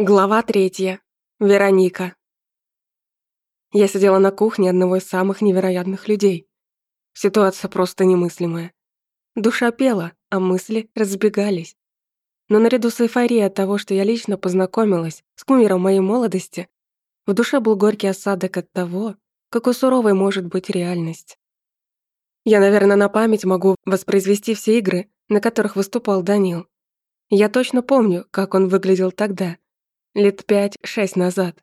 Глава третья. Вероника. Я сидела на кухне одного из самых невероятных людей. Ситуация просто немыслимая. Душа пела, а мысли разбегались. Но наряду с эйфорией от того, что я лично познакомилась с кумиром моей молодости, в душе был горький осадок от того, какой суровой может быть реальность. Я, наверное, на память могу воспроизвести все игры, на которых выступал Данил. Я точно помню, как он выглядел тогда – лет пять-шесть назад.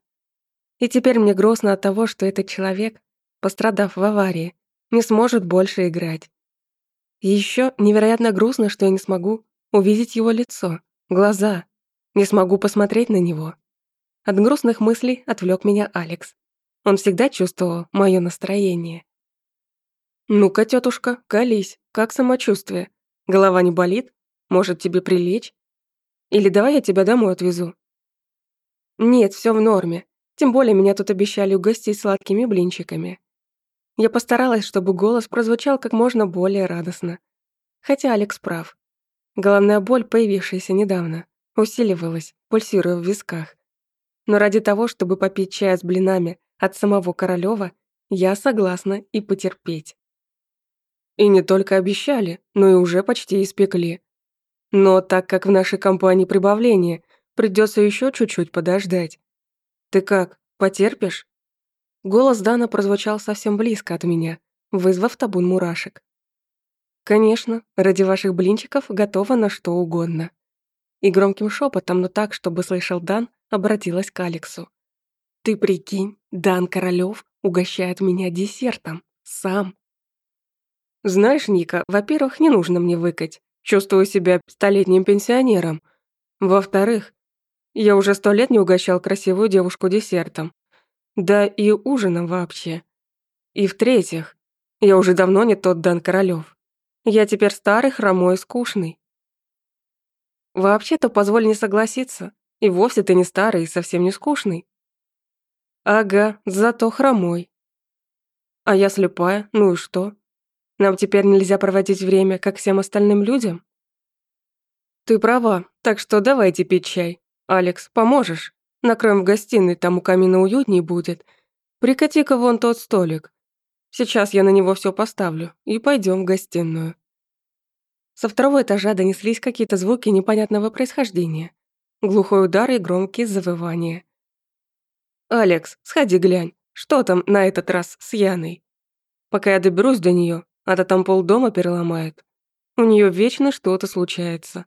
И теперь мне грустно от того, что этот человек, пострадав в аварии, не сможет больше играть. И еще невероятно грустно, что я не смогу увидеть его лицо, глаза, не смогу посмотреть на него. От грустных мыслей отвлек меня Алекс. Он всегда чувствовал мое настроение. «Ну-ка, тетушка, колись, как самочувствие? Голова не болит? Может, тебе прилечь? Или давай я тебя домой отвезу, нет, все в норме. Тем более меня тут обещали угостить сладкими блинчиками. Я постаралась, чтобы голос прозвучал как можно более радостно. Хотя Алекс прав. Головная боль, появившаяся недавно, усиливалась, пульсируя в висках. Но ради того, чтобы попить чая с блинами от самого Королёва, я согласна и потерпеть. И не только обещали, но и уже почти испекли. Но так как в нашей компании прибавление, Придется еще чуть-чуть подождать. Ты как, потерпишь? Голос Дана прозвучал совсем близко от меня, вызвав табун мурашек. Конечно, ради ваших блинчиков готова на что угодно. И громким шепотом, но так, чтобы слышал Дан, обратилась к Алексу. Ты прикинь, Дан Королёв угощает меня десертом. Сам. Знаешь, Ника, во-первых, не нужно мне выкать. Чувствую себя столетним пенсионером. Во-вторых, Я уже сто лет не угощал красивую девушку десертом. Да и ужином вообще. И в-третьих, я уже давно не тот Дан Королёв. Я теперь старый, хромой и скучный. Вообще-то, позволь не согласиться, и вовсе ты не старый и совсем не скучный. Ага, зато хромой. А я слепая, ну и что? Нам теперь нельзя проводить время, как всем остальным людям? Ты права, так что давайте пить чай. Алекс, поможешь? Накроем в гостиной, там у камина уютней будет. Прикати-ка вон тот столик. Сейчас я на него все поставлю и пойдем в гостиную». Со второго этажа донеслись какие-то звуки непонятного происхождения. Глухой удар и громкие завывания. «Алекс, сходи глянь, что там на этот раз с Яной? Пока я доберусь до нее, а то там полдома переломает. У нее вечно что-то случается.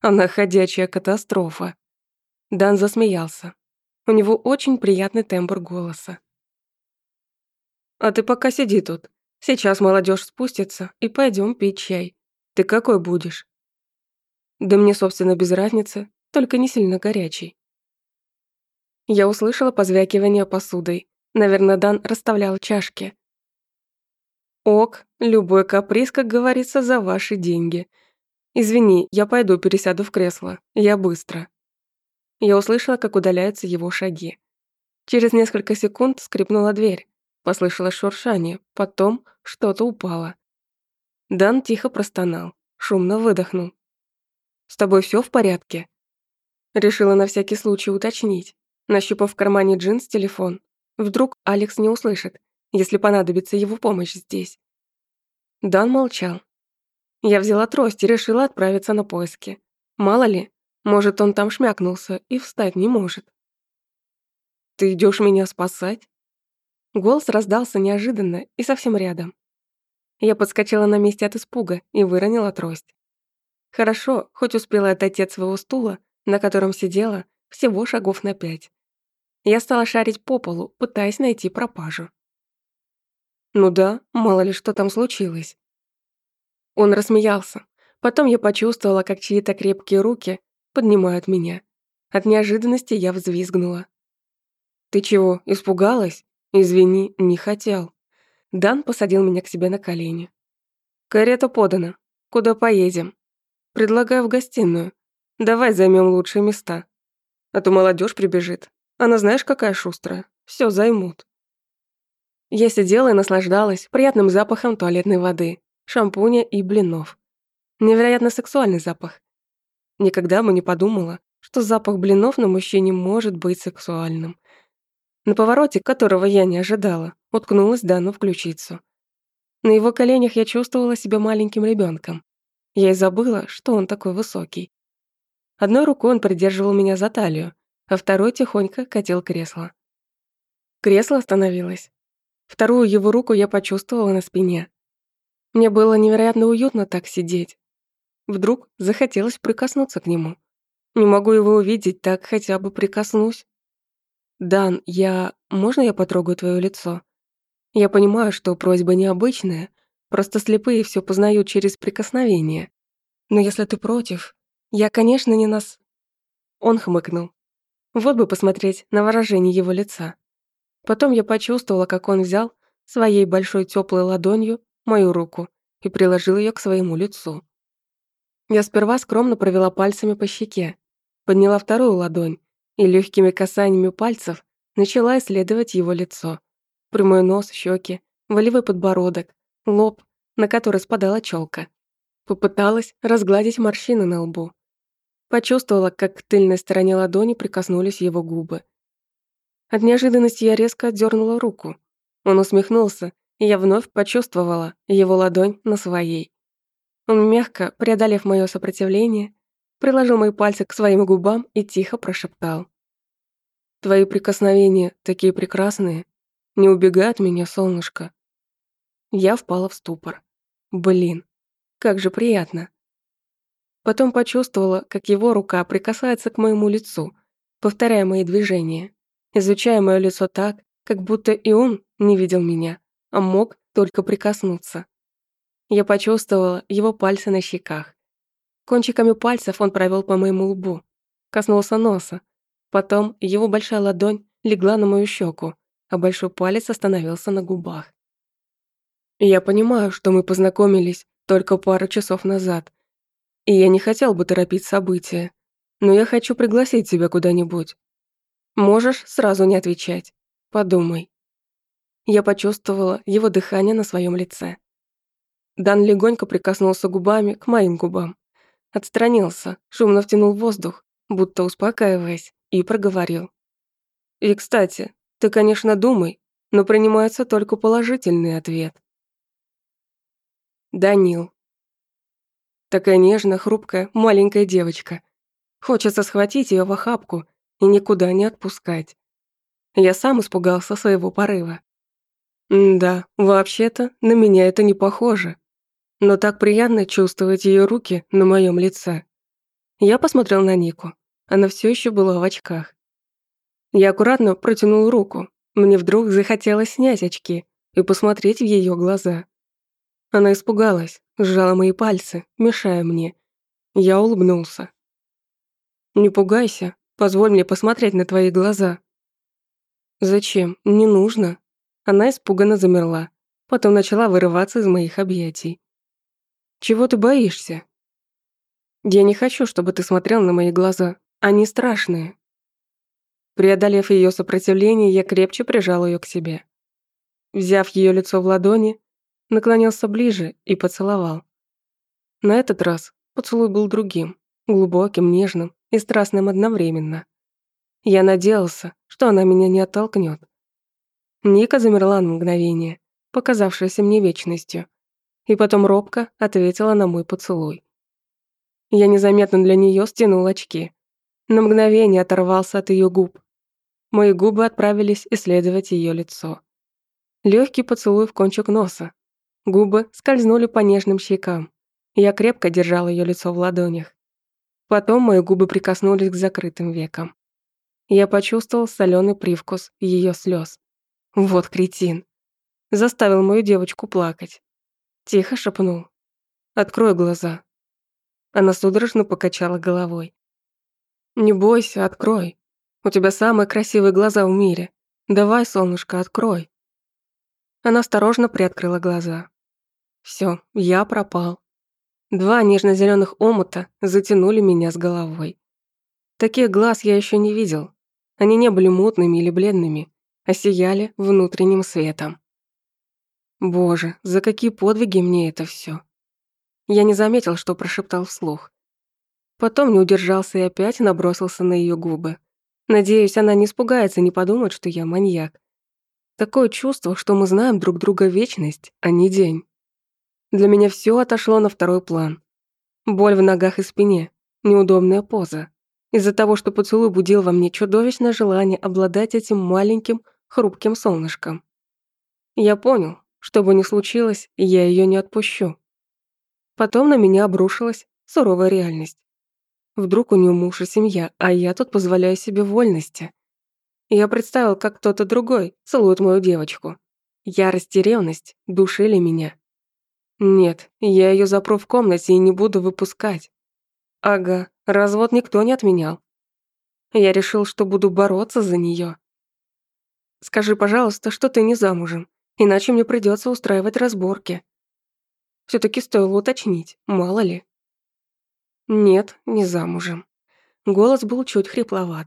Она ходячая катастрофа. Дан засмеялся. У него очень приятный тембр голоса. «А ты пока сиди тут. Сейчас молодежь спустится, и пойдем пить чай. Ты какой будешь?» «Да мне, собственно, без разницы, только не сильно горячий». Я услышала позвякивание посудой. Наверное, Дан расставлял чашки. «Ок, любой каприз, как говорится, за ваши деньги. Извини, я пойду пересяду в кресло. Я быстро». Я услышала, как удаляются его шаги. Через несколько секунд скрипнула дверь. Послышалось шуршание, потом что-то упало. Дан тихо простонал, шумно выдохнул. «С тобой все в порядке?» Решила на всякий случай уточнить, нащупав в кармане джинс телефон. Вдруг Алекс не услышит, если понадобится его помощь здесь. Дан молчал. Я взяла трость и решила отправиться на поиски. Мало ли, может, он там шмякнулся и встать не может. «Ты идешь меня спасать?» Голос раздался неожиданно и совсем рядом. Я подскочила на месте от испуга и выронила трость. Хорошо, хоть успела отойти от своего стула, на котором сидела, всего шагов на пять. Я стала шарить по полу, пытаясь найти пропажу. Ну да, мало ли что там случилось. Он рассмеялся. Потом я почувствовала, как чьи-то крепкие руки поднимают меня. От неожиданности я взвизгнула. «Ты чего, испугалась? Извини, не хотел». Дан посадил меня к себе на колени. «Карета подана. Куда поедем?» «Предлагаю в гостиную. Давай займем лучшие места. А то молодежь прибежит. Она знаешь, какая шустрая. Все займут». Я сидела и наслаждалась приятным запахом туалетной воды, шампуня и блинов. Невероятно сексуальный запах. Никогда бы не подумала, что запах блинов на мужчине может быть сексуальным. На повороте, которого я не ожидала, уткнулась Дану в ключицу. На его коленях я чувствовала себя маленьким ребенком. Я и забыла, что он такой высокий. Одной рукой он придерживал меня за талию, а второй тихонько катил кресло. Кресло остановилось. Вторую его руку я почувствовала на спине. Мне было невероятно уютно так сидеть, Вдруг захотелось прикоснуться к нему. Не могу его увидеть, так хотя бы прикоснусь. «Дан, я... Можно я потрогаю твое лицо?» Я понимаю, что просьба необычная, просто слепые все познают через прикосновение. Но если ты против, я, конечно, не нас... Он хмыкнул. Вот бы посмотреть на выражение его лица. Потом я почувствовала, как он взял своей большой теплой ладонью мою руку и приложил ее к своему лицу. Я сперва скромно провела пальцами по щеке, подняла вторую ладонь и легкими касаниями пальцев начала исследовать его лицо. Прямой нос, щеки, волевой подбородок, лоб, на который спадала челка. Попыталась разгладить морщины на лбу. Почувствовала, как к тыльной стороне ладони прикоснулись его губы. От неожиданности я резко отдернула руку. Он усмехнулся, и я вновь почувствовала его ладонь на своей. Он мягко, преодолев мое сопротивление, приложил мои пальцы к своим губам и тихо прошептал. «Твои прикосновения такие прекрасные. Не убегай от меня, солнышко». Я впала в ступор. Блин, как же приятно. Потом почувствовала, как его рука прикасается к моему лицу, повторяя мои движения, изучая мое лицо так, как будто и он не видел меня, а мог только прикоснуться. Я почувствовала его пальцы на щеках. Кончиками пальцев он провел по моему лбу, коснулся носа. Потом его большая ладонь легла на мою щеку, а большой палец остановился на губах. Я понимаю, что мы познакомились только пару часов назад, и я не хотел бы торопить события, но я хочу пригласить тебя куда-нибудь. Можешь сразу не отвечать. Подумай. Я почувствовала его дыхание на своем лице. Дан легонько прикоснулся губами к моим губам. Отстранился, шумно втянул воздух, будто успокаиваясь, и проговорил. «И, кстати, ты, конечно, думай, но принимается только положительный ответ». Данил. Такая нежная, хрупкая, маленькая девочка. Хочется схватить ее в охапку и никуда не отпускать. Я сам испугался своего порыва. М да, вообще-то на меня это не похоже но так приятно чувствовать ее руки на моем лице. Я посмотрел на Нику. Она все еще была в очках. Я аккуратно протянул руку. Мне вдруг захотелось снять очки и посмотреть в ее глаза. Она испугалась, сжала мои пальцы, мешая мне. Я улыбнулся. «Не пугайся, позволь мне посмотреть на твои глаза». «Зачем? Не нужно». Она испуганно замерла, потом начала вырываться из моих объятий. Чего ты боишься?» «Я не хочу, чтобы ты смотрел на мои глаза. Они страшные». Преодолев ее сопротивление, я крепче прижал ее к себе. Взяв ее лицо в ладони, наклонился ближе и поцеловал. На этот раз поцелуй был другим, глубоким, нежным и страстным одновременно. Я надеялся, что она меня не оттолкнет. Ника замерла на мгновение, показавшееся мне вечностью и потом робко ответила на мой поцелуй. Я незаметно для нее стянул очки. На мгновение оторвался от ее губ. Мои губы отправились исследовать ее лицо. Легкий поцелуй в кончик носа. Губы скользнули по нежным щекам. Я крепко держал ее лицо в ладонях. Потом мои губы прикоснулись к закрытым векам. Я почувствовал соленый привкус ее слез. Вот кретин. Заставил мою девочку плакать. Тихо шепнул. «Открой глаза». Она судорожно покачала головой. «Не бойся, открой. У тебя самые красивые глаза в мире. Давай, солнышко, открой». Она осторожно приоткрыла глаза. Все, я пропал. Два нежно зеленых омута затянули меня с головой. Таких глаз я еще не видел. Они не были мутными или бледными, а сияли внутренним светом. Боже, за какие подвиги мне это все! Я не заметил, что прошептал вслух. Потом не удержался и опять набросился на ее губы. Надеюсь, она не испугается, не подумает, что я маньяк. Такое чувство, что мы знаем друг друга вечность, а не день. Для меня все отошло на второй план. Боль в ногах и спине, неудобная поза. Из-за того, что поцелуй будил во мне чудовищное желание обладать этим маленьким, хрупким солнышком. Я понял, что бы ни случилось, я ее не отпущу. Потом на меня обрушилась суровая реальность. Вдруг у нее муж и семья, а я тут позволяю себе вольности. Я представил, как кто-то другой целует мою девочку. Ярость и ревность душили меня. Нет, я ее запру в комнате и не буду выпускать. Ага, развод никто не отменял. Я решил, что буду бороться за нее. Скажи, пожалуйста, что ты не замужем иначе мне придется устраивать разборки. все таки стоило уточнить, мало ли. Нет, не замужем. Голос был чуть хрипловат.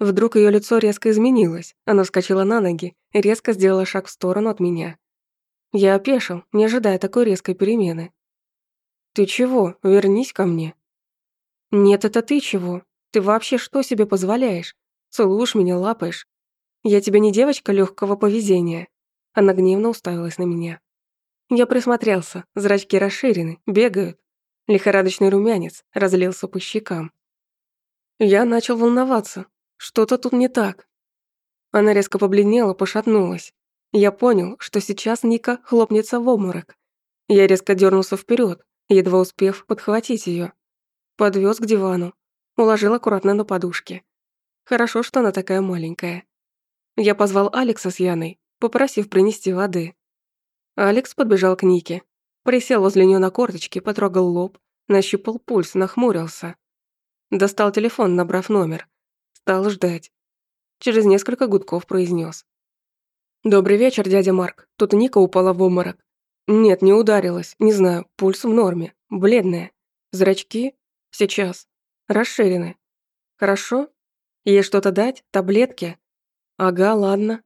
Вдруг ее лицо резко изменилось, она вскочила на ноги, резко сделала шаг в сторону от меня. Я опешил, не ожидая такой резкой перемены. «Ты чего? Вернись ко мне». «Нет, это ты чего? Ты вообще что себе позволяешь? Целуешь меня, лапаешь. Я тебе не девочка легкого поведения». Она гневно уставилась на меня. Я присмотрелся, зрачки расширены, бегают. Лихорадочный румянец разлился по щекам. Я начал волноваться. Что-то тут не так. Она резко побледнела, пошатнулась. Я понял, что сейчас Ника хлопнется в обморок. Я резко дернулся вперед, едва успев подхватить ее. Подвез к дивану, уложил аккуратно на подушке. Хорошо, что она такая маленькая. Я позвал Алекса с Яной, попросив принести воды. Алекс подбежал к Нике, присел возле неё на корточки, потрогал лоб, нащупал пульс, нахмурился. Достал телефон, набрав номер. Стал ждать. Через несколько гудков произнёс: «Добрый вечер, дядя Марк. Тут Ника упала в обморок. Нет, не ударилась, не знаю, пульс в норме, бледная. Зрачки? Сейчас. Расширены. Хорошо? Ей что-то дать? Таблетки? Ага, ладно.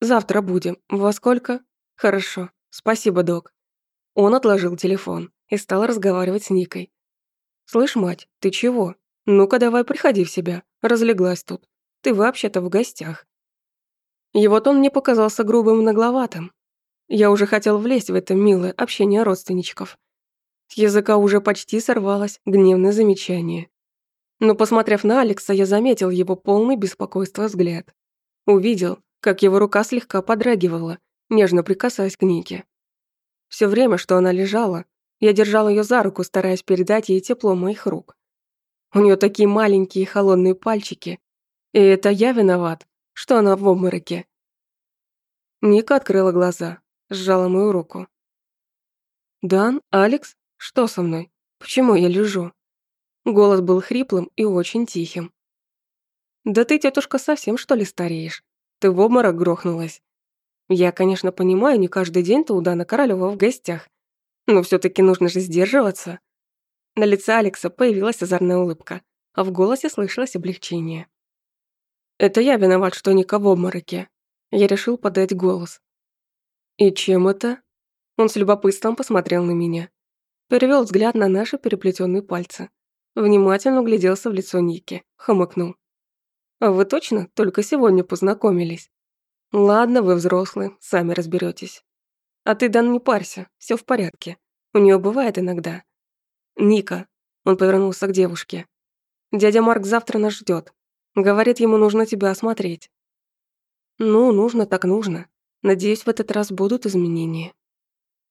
Завтра будем. Во сколько? Хорошо. Спасибо, док. Он отложил телефон и стал разговаривать с Никой. «Слышь, мать, ты чего? Ну-ка давай приходи в себя. Разлеглась тут. Ты вообще-то в гостях». Его тон мне показался грубым и нагловатым. Я уже хотел влезть в это милое общение родственничков. С языка уже почти сорвалось гневное замечание. Но, посмотрев на Алекса, я заметил его полный беспокойства взгляд. Увидел, как его рука слегка подрагивала, нежно прикасаясь к Нике. Все время, что она лежала, я держал ее за руку, стараясь передать ей тепло моих рук. У нее такие маленькие холодные пальчики, и это я виноват, что она в обмороке. Ника открыла глаза, сжала мою руку. «Дан, Алекс, что со мной? Почему я лежу?» Голос был хриплым и очень тихим. «Да ты, тетушка, совсем что ли стареешь? Ты в обморок грохнулась. Я, конечно, понимаю, не каждый день ты у Дана Королёва в гостях. Но все таки нужно же сдерживаться. На лице Алекса появилась озорная улыбка, а в голосе слышалось облегчение. «Это я виноват, что никого в обмороке». Я решил подать голос. «И чем это?» Он с любопытством посмотрел на меня. Перевел взгляд на наши переплетенные пальцы. Внимательно гляделся в лицо Ники, хмыкнул. А вы точно только сегодня познакомились? Ладно, вы взрослые, сами разберетесь. А ты, Дан, не парься, все в порядке. У нее бывает иногда. Ника. Он повернулся к девушке. Дядя Марк завтра нас ждет. Говорит, ему нужно тебя осмотреть. Ну, нужно так нужно. Надеюсь, в этот раз будут изменения.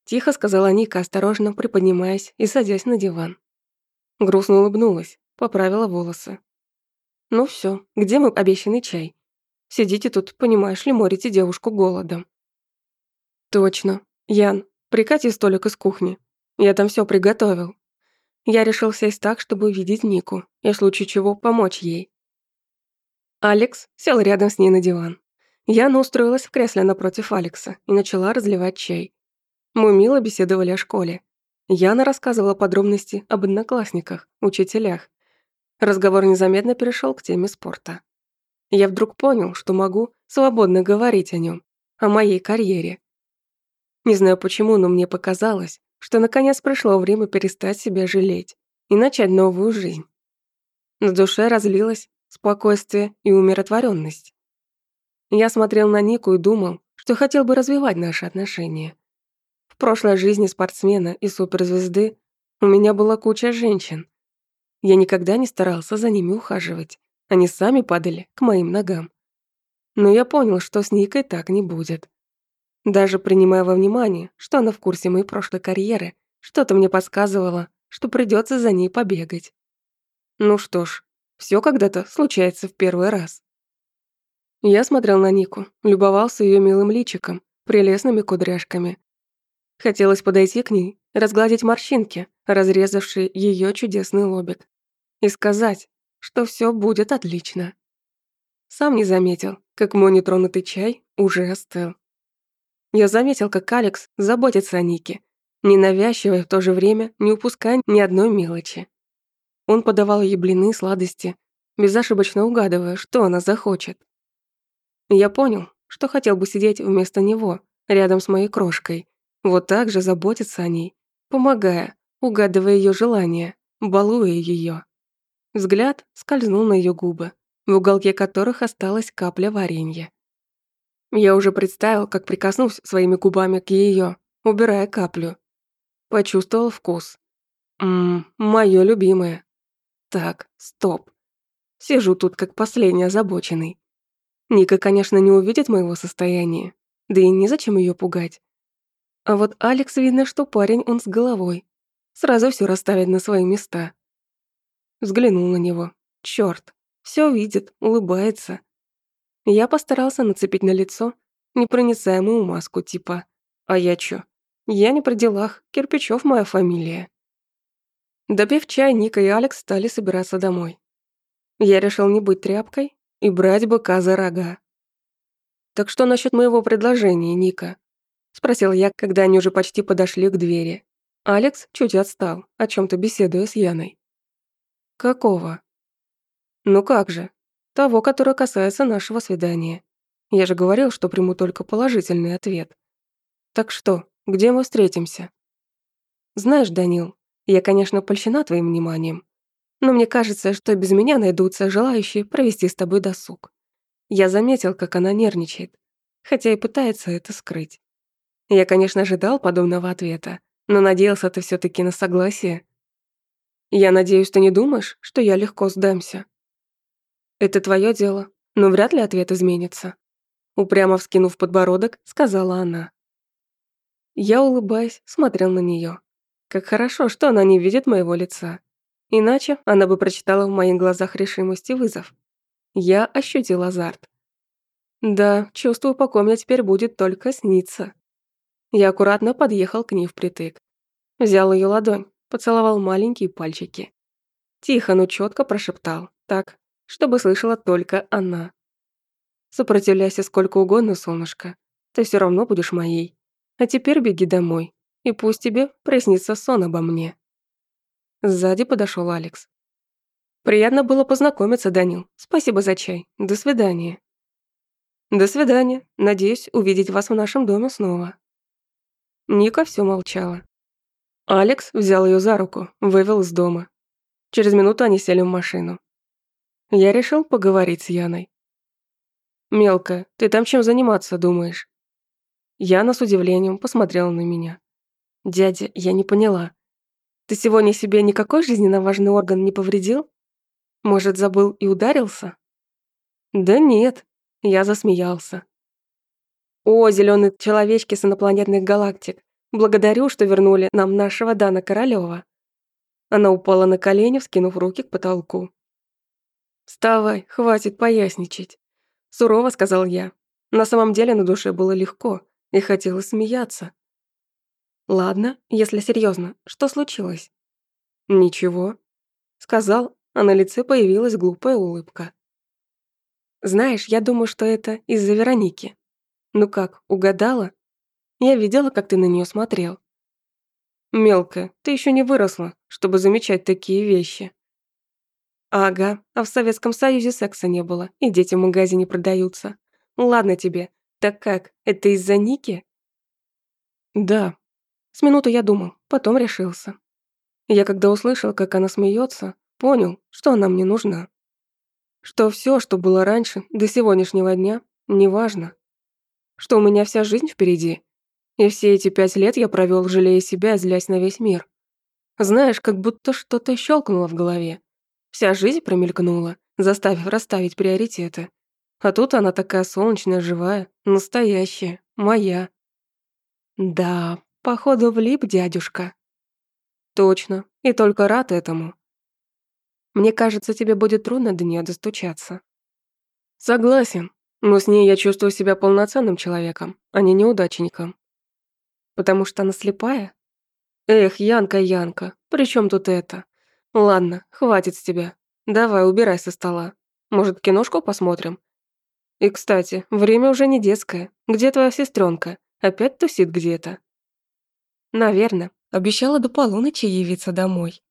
Тихо сказала Ника, осторожно приподнимаясь и садясь на диван. Грустно улыбнулась, поправила волосы, ну все, где мой обещанный чай? Сидите тут, понимаешь ли, морите девушку голодом. Точно. Ян, прикати столик из кухни. Я там все приготовил. Я решил сесть так, чтобы увидеть Нику и в случае чего помочь ей. Алекс сел рядом с ней на диван. Яна устроилась в кресле напротив Алекса и начала разливать чай. Мы мило беседовали о школе. Яна рассказывала подробности об одноклассниках, учителях, Разговор незаметно перешел к теме спорта. Я вдруг понял, что могу свободно говорить о нем, о моей карьере. Не знаю почему, но мне показалось, что наконец пришло время перестать себя жалеть и начать новую жизнь. На душе разлилось спокойствие и умиротворенность. Я смотрел на Нику и думал, что хотел бы развивать наши отношения. В прошлой жизни спортсмена и суперзвезды у меня была куча женщин, я никогда не старался за ними ухаживать. Они сами падали к моим ногам. Но я понял, что с Никой так не будет. Даже принимая во внимание, что она в курсе моей прошлой карьеры, что-то мне подсказывало, что придется за ней побегать. Ну что ж, все когда-то случается в первый раз. Я смотрел на Нику, любовался ее милым личиком, прелестными кудряшками. Хотелось подойти к ней, разгладить морщинки, разрезавшие ее чудесный лобик, и сказать, что все будет отлично. Сам не заметил, как мой нетронутый чай уже остыл. Я заметил, как Алекс заботится о Нике, ненавязчиво и в то же время не упуская ни одной мелочи. Он подавал ей блины и сладости, безошибочно угадывая, что она захочет. Я понял, что хотел бы сидеть вместо него, рядом с моей крошкой, вот так же заботиться о ней, помогая, угадывая ее желания, балуя ее. Взгляд скользнул на ее губы, в уголке которых осталась капля варенья. Я уже представил, как прикоснусь своими губами к ее, убирая каплю. Почувствовал вкус. Ммм, мое любимое. Так, стоп. Сижу тут как последний озабоченный. Ника, конечно, не увидит моего состояния, да и незачем ее пугать. А вот Алекс видно, что парень он с головой. Сразу все расставит на свои места взглянул на него. Черт, все видит, улыбается. Я постарался нацепить на лицо непроницаемую маску типа «А я чё? Я не при делах, Кирпичев моя фамилия». Допив чай, Ника и Алекс стали собираться домой. Я решил не быть тряпкой и брать быка за рога. «Так что насчёт моего предложения, Ника?» — спросил я, когда они уже почти подошли к двери. Алекс чуть отстал, о чём то беседуя с Яной. «Какого?» «Ну как же? Того, которое касается нашего свидания. Я же говорил, что приму только положительный ответ. Так что, где мы встретимся?» «Знаешь, Данил, я, конечно, польщена твоим вниманием, но мне кажется, что без меня найдутся желающие провести с тобой досуг. Я заметил, как она нервничает, хотя и пытается это скрыть. Я, конечно, ожидал подобного ответа, но надеялся ты все таки на согласие. Я надеюсь, ты не думаешь, что я легко сдамся. Это твое дело, но вряд ли ответ изменится. Упрямо вскинув подбородок, сказала она. Я, улыбаясь, смотрел на нее. Как хорошо, что она не видит моего лица. Иначе она бы прочитала в моих глазах решимость и вызов. Я ощутил азарт. Да, чувствую, по ком я теперь будет только сниться. Я аккуратно подъехал к ней впритык. Взял ее ладонь, поцеловал маленькие пальчики. Тихо, но четко прошептал, так, чтобы слышала только она. «Сопротивляйся сколько угодно, солнышко, ты все равно будешь моей. А теперь беги домой, и пусть тебе приснится сон обо мне». Сзади подошел Алекс. «Приятно было познакомиться, Данил. Спасибо за чай. До свидания». «До свидания. Надеюсь увидеть вас в нашем доме снова». Ника все молчала. Алекс взял ее за руку, вывел из дома. Через минуту они сели в машину. Я решил поговорить с Яной. «Мелко, ты там чем заниматься думаешь?» Яна с удивлением посмотрела на меня. «Дядя, я не поняла. Ты сегодня себе никакой жизненно важный орган не повредил? Может, забыл и ударился?» «Да нет», — я засмеялся. «О, зеленые человечки с инопланетных галактик! Благодарю, что вернули нам нашего Дана Королёва». Она упала на колени, вскинув руки к потолку. «Вставай, хватит поясничать», — сурово сказал я. На самом деле на душе было легко, и хотелось смеяться. «Ладно, если серьезно, что случилось?» «Ничего», — сказал, а на лице появилась глупая улыбка. «Знаешь, я думаю, что это из-за Вероники. Ну как, угадала?» Я видела, как ты на нее смотрел. Мелкая, ты еще не выросла, чтобы замечать такие вещи. Ага, а в Советском Союзе секса не было, и дети в магазине продаются. Ладно тебе, так как, это из-за Ники? Да. С минуту я думал, потом решился. Я когда услышал, как она смеется, понял, что она мне нужна. Что все, что было раньше, до сегодняшнего дня, неважно. Что у меня вся жизнь впереди, и все эти пять лет я провел, жалея себя, злясь на весь мир. Знаешь, как будто что-то щелкнуло в голове. Вся жизнь промелькнула, заставив расставить приоритеты. А тут она такая солнечная, живая, настоящая, моя. Да, походу влип дядюшка. Точно, и только рад этому. Мне кажется, тебе будет трудно до нее достучаться. Согласен, но с ней я чувствую себя полноценным человеком, а не неудачником потому что она слепая? Эх, Янка, Янка, при чем тут это? Ладно, хватит с тебя. Давай, убирай со стола. Может, киношку посмотрим? И, кстати, время уже не детское. Где твоя сестренка? Опять тусит где-то? Наверное. Обещала до полуночи явиться домой.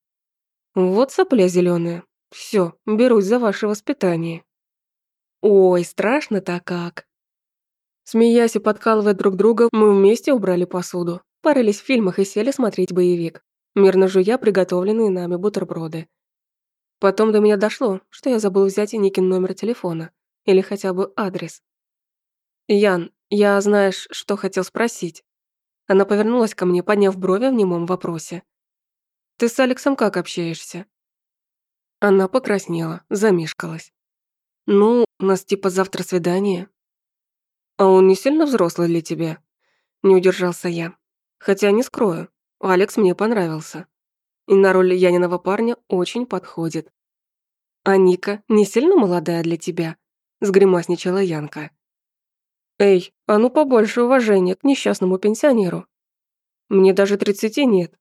Вот сопля зеленая. Все, берусь за ваше воспитание. Ой, страшно-то как. Смеясь и подкалывая друг друга, мы вместе убрали посуду, парились в фильмах и сели смотреть боевик, мирно жуя приготовленные нами бутерброды. Потом до меня дошло, что я забыл взять и Никин номер телефона, или хотя бы адрес. «Ян, я, знаешь, что хотел спросить?» Она повернулась ко мне, подняв брови в немом вопросе. «Ты с Алексом как общаешься?» Она покраснела, замешкалась. «Ну, у нас типа завтра свидание, а он не сильно взрослый для тебя? Не удержался я. Хотя не скрою, Алекс мне понравился. И на роль Яниного парня очень подходит. «А Ника не сильно молодая для тебя?» – сгримасничала Янка. «Эй, а ну побольше уважения к несчастному пенсионеру. Мне даже тридцати нет».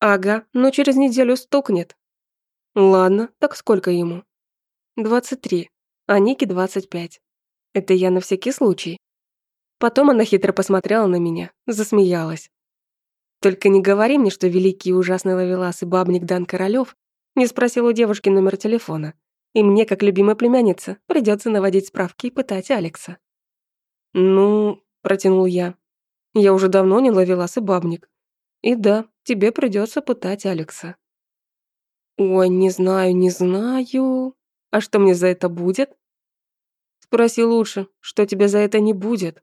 «Ага, но через неделю стукнет». «Ладно, так сколько ему?» «Двадцать три, а Нике двадцать пять». Это я на всякий случай. Потом она хитро посмотрела на меня, засмеялась. Только не говори мне, что великий и ужасный ловелас и бабник Дан Королёв не спросил у девушки номер телефона. И мне, как любимая племянница, придется наводить справки и пытать Алекса. «Ну...» – протянул я. «Я уже давно не ловелас и бабник. И да, тебе придется пытать Алекса». «Ой, не знаю, не знаю. А что мне за это будет?» Спроси лучше, что тебе за это не будет.